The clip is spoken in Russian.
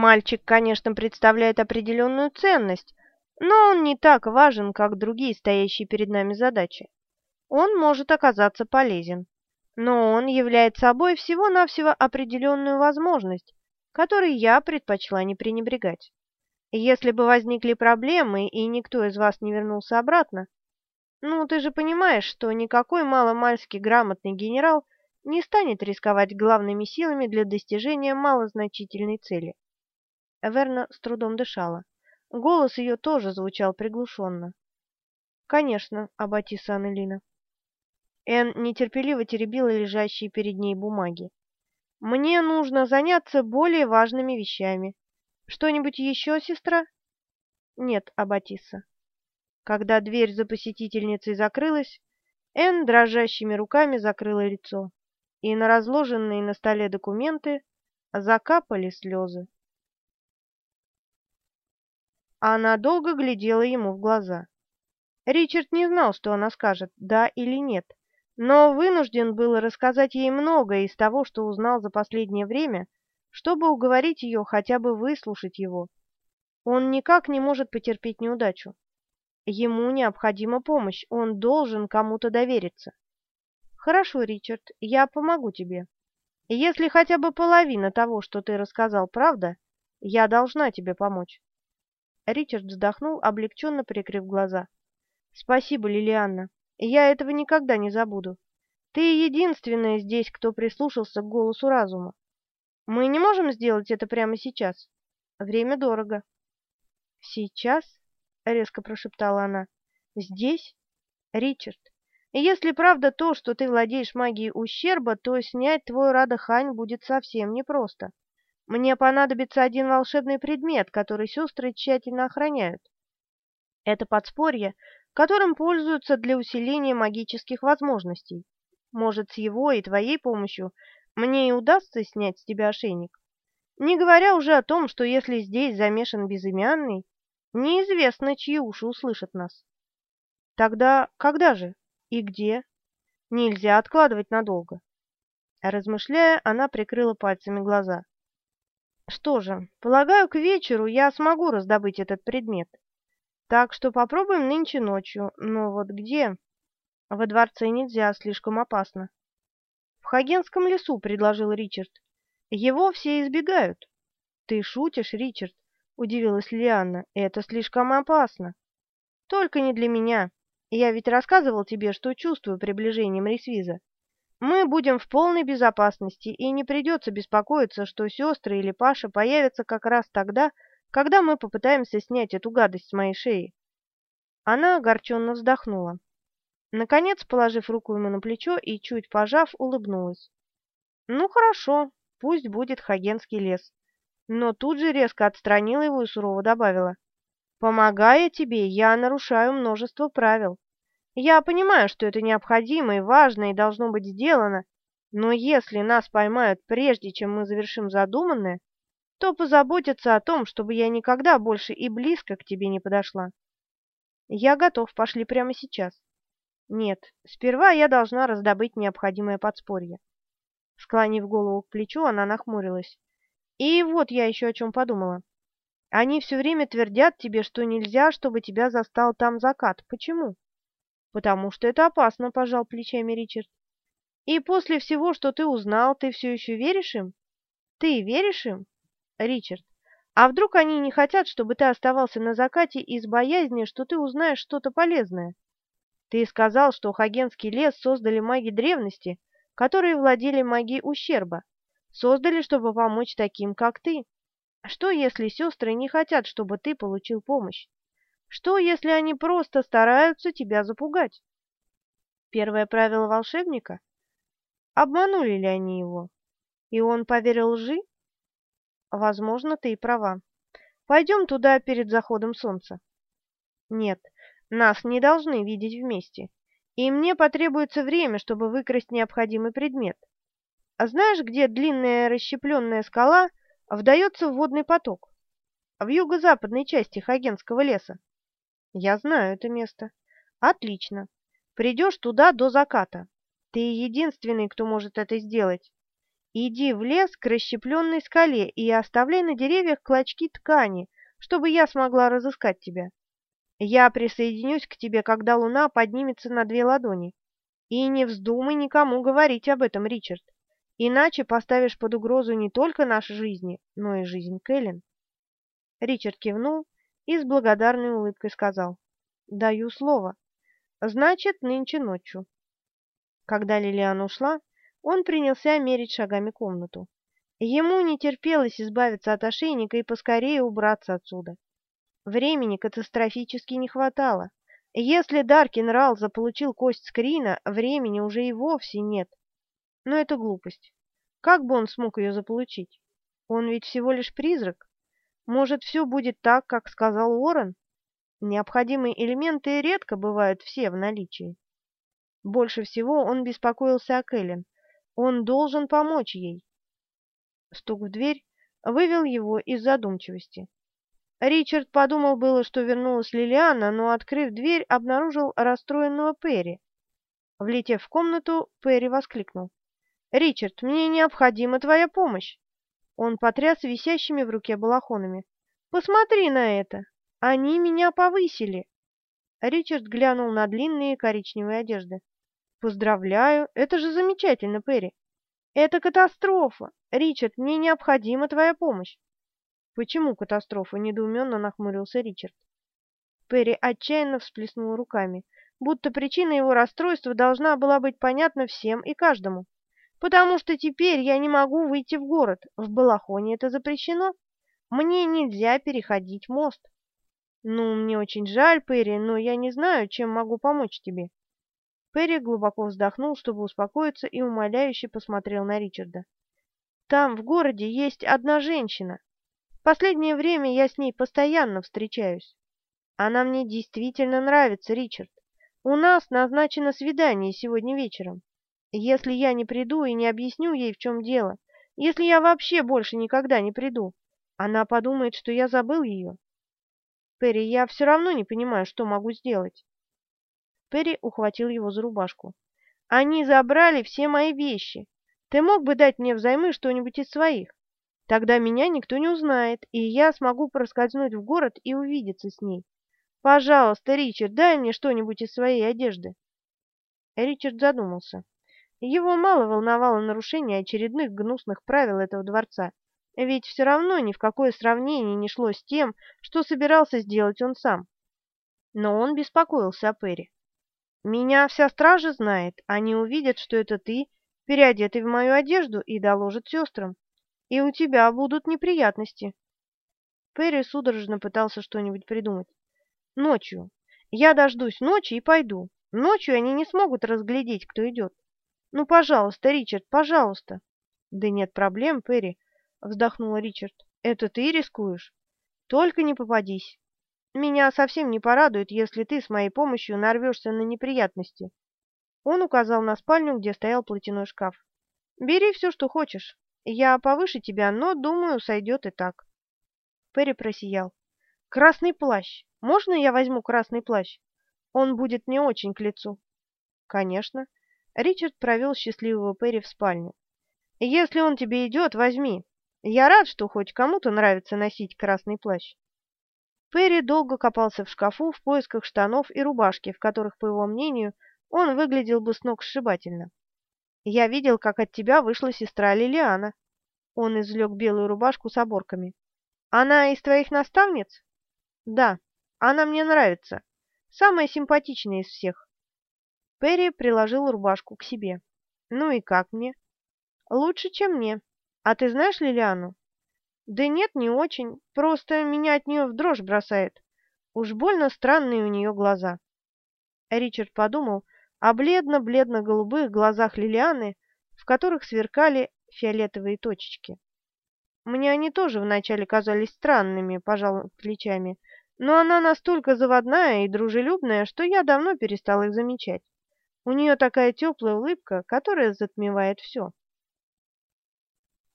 Мальчик, конечно, представляет определенную ценность, но он не так важен, как другие стоящие перед нами задачи. Он может оказаться полезен, но он является собой всего-навсего определенную возможность, которой я предпочла не пренебрегать. Если бы возникли проблемы, и никто из вас не вернулся обратно, ну, ты же понимаешь, что никакой маломальски грамотный генерал не станет рисковать главными силами для достижения малозначительной цели. Верна с трудом дышала. Голос ее тоже звучал приглушенно. «Конечно, Аббатиса Аннелина». Энн нетерпеливо теребила лежащие перед ней бумаги. «Мне нужно заняться более важными вещами. Что-нибудь еще, сестра?» «Нет, Аббатиса». Когда дверь за посетительницей закрылась, Энн дрожащими руками закрыла лицо, и на разложенные на столе документы закапали слезы. Она долго глядела ему в глаза. Ричард не знал, что она скажет, да или нет, но вынужден был рассказать ей многое из того, что узнал за последнее время, чтобы уговорить ее хотя бы выслушать его. Он никак не может потерпеть неудачу. Ему необходима помощь, он должен кому-то довериться. Хорошо, Ричард, я помогу тебе. Если хотя бы половина того, что ты рассказал, правда, я должна тебе помочь. Ричард вздохнул, облегченно прикрыв глаза. «Спасибо, Лилианна. Я этого никогда не забуду. Ты единственная здесь, кто прислушался к голосу разума. Мы не можем сделать это прямо сейчас. Время дорого». «Сейчас?» — резко прошептала она. «Здесь? Ричард, если правда то, что ты владеешь магией ущерба, то снять твой Радахань будет совсем непросто. Мне понадобится один волшебный предмет, который сестры тщательно охраняют. Это подспорье, которым пользуются для усиления магических возможностей. Может, с его и твоей помощью мне и удастся снять с тебя ошейник. Не говоря уже о том, что если здесь замешан безымянный, неизвестно, чьи уши услышат нас. Тогда когда же и где? Нельзя откладывать надолго. Размышляя, она прикрыла пальцами глаза. Что же, полагаю, к вечеру я смогу раздобыть этот предмет. Так что попробуем нынче ночью. Но вот где? Во дворце нельзя, слишком опасно. В Хагенском лесу, предложил Ричард. Его все избегают. Ты шутишь, Ричард? Удивилась Лианна. Это слишком опасно. Только не для меня. Я ведь рассказывал тебе, что чувствую приближением Ресвиза. Мы будем в полной безопасности, и не придется беспокоиться, что сестры или Паша появятся как раз тогда, когда мы попытаемся снять эту гадость с моей шеи. Она огорченно вздохнула. Наконец, положив руку ему на плечо и чуть пожав, улыбнулась. «Ну, хорошо, пусть будет Хагенский лес». Но тут же резко отстранила его и сурово добавила. «Помогая тебе, я нарушаю множество правил. Я понимаю, что это необходимо и важно и должно быть сделано, но если нас поймают прежде, чем мы завершим задуманное, то позаботятся о том, чтобы я никогда больше и близко к тебе не подошла. Я готов, пошли прямо сейчас. Нет, сперва я должна раздобыть необходимое подспорье. Склонив голову к плечу, она нахмурилась. И вот я еще о чем подумала. Они все время твердят тебе, что нельзя, чтобы тебя застал там закат. Почему? «Потому что это опасно», — пожал плечами Ричард. «И после всего, что ты узнал, ты все еще веришь им? Ты веришь им, Ричард? А вдруг они не хотят, чтобы ты оставался на закате из боязни, что ты узнаешь что-то полезное? Ты сказал, что Хагенский лес создали маги древности, которые владели магией ущерба. Создали, чтобы помочь таким, как ты. Что, если сестры не хотят, чтобы ты получил помощь? Что, если они просто стараются тебя запугать? Первое правило волшебника? Обманули ли они его? И он поверил лжи? Возможно, ты и права. Пойдем туда перед заходом солнца. Нет, нас не должны видеть вместе, и мне потребуется время, чтобы выкрасть необходимый предмет. А знаешь, где длинная расщепленная скала вдается в водный поток? В юго-западной части Хагенского леса. Я знаю это место. Отлично. Придешь туда до заката. Ты единственный, кто может это сделать. Иди в лес к расщепленной скале и оставляй на деревьях клочки ткани, чтобы я смогла разыскать тебя. Я присоединюсь к тебе, когда луна поднимется на две ладони. И не вздумай никому говорить об этом, Ричард, иначе поставишь под угрозу не только наши жизни, но и жизнь Кэлен. Ричард кивнул и с благодарной улыбкой сказал, «Даю слово. Значит, нынче ночью». Когда Лилиан ушла, он принялся мерить шагами комнату. Ему не терпелось избавиться от ошейника и поскорее убраться отсюда. Времени катастрофически не хватало. Если Даркин Рал заполучил кость Скрина, времени уже и вовсе нет. Но это глупость. Как бы он смог ее заполучить? Он ведь всего лишь призрак. Может, все будет так, как сказал Уоррен? Необходимые элементы редко бывают все в наличии. Больше всего он беспокоился о Кэлен. Он должен помочь ей. Стук в дверь вывел его из задумчивости. Ричард подумал было, что вернулась Лилиана, но, открыв дверь, обнаружил расстроенного Перри. Влетев в комнату, Перри воскликнул. «Ричард, мне необходима твоя помощь!» Он потряс висящими в руке балахонами. «Посмотри на это! Они меня повысили!» Ричард глянул на длинные коричневые одежды. Поздравляю, это же замечательно, Перри. Это катастрофа. Ричард, мне необходима твоя помощь. Почему катастрофа? Недоуменно нахмурился Ричард. Перри отчаянно всплеснул руками, будто причина его расстройства должна была быть понятна всем и каждому. Потому что теперь я не могу выйти в город. В Балахоне это запрещено. Мне нельзя переходить мост. Ну, мне очень жаль, Перри, но я не знаю, чем могу помочь тебе. Перри глубоко вздохнул, чтобы успокоиться, и умоляюще посмотрел на Ричарда. «Там, в городе, есть одна женщина. Последнее время я с ней постоянно встречаюсь. Она мне действительно нравится, Ричард. У нас назначено свидание сегодня вечером. Если я не приду и не объясню ей, в чем дело, если я вообще больше никогда не приду, она подумает, что я забыл ее. Перри, я все равно не понимаю, что могу сделать. Перри ухватил его за рубашку. «Они забрали все мои вещи. Ты мог бы дать мне взаймы что-нибудь из своих? Тогда меня никто не узнает, и я смогу проскользнуть в город и увидеться с ней. Пожалуйста, Ричард, дай мне что-нибудь из своей одежды». Ричард задумался. Его мало волновало нарушение очередных гнусных правил этого дворца, ведь все равно ни в какое сравнение не шло с тем, что собирался сделать он сам. Но он беспокоился о Перри. Меня вся стража знает. Они увидят, что это ты, переодетый в мою одежду, и доложат сестрам. И у тебя будут неприятности. Перри судорожно пытался что-нибудь придумать. Ночью. Я дождусь ночи и пойду. Ночью они не смогут разглядеть, кто идет. Ну, пожалуйста, Ричард, пожалуйста. Да нет проблем, Перри, вздохнула Ричард. Это ты рискуешь? Только не попадись. Меня совсем не порадует, если ты с моей помощью нарвешься на неприятности. Он указал на спальню, где стоял платяной шкаф. Бери все, что хочешь. Я повыше тебя, но, думаю, сойдет и так. Перри просиял. Красный плащ. Можно я возьму красный плащ? Он будет мне очень к лицу. Конечно. Ричард провел счастливого Перри в спальню. Если он тебе идет, возьми. Я рад, что хоть кому-то нравится носить красный плащ. Перри долго копался в шкафу в поисках штанов и рубашки, в которых, по его мнению, он выглядел бы с ног сшибательно. «Я видел, как от тебя вышла сестра Лилиана». Он извлек белую рубашку с оборками. «Она из твоих наставниц?» «Да, она мне нравится. Самая симпатичная из всех». Перри приложил рубашку к себе. «Ну и как мне?» «Лучше, чем мне. А ты знаешь Лилиану?» Да нет, не очень. Просто меня от нее в дрожь бросает. Уж больно странные у нее глаза. Ричард подумал о бледно-бледно-голубых глазах Лилианы, в которых сверкали фиолетовые точечки. Мне они тоже вначале казались странными, пожал плечами, но она настолько заводная и дружелюбная, что я давно перестал их замечать. У нее такая теплая улыбка, которая затмевает все.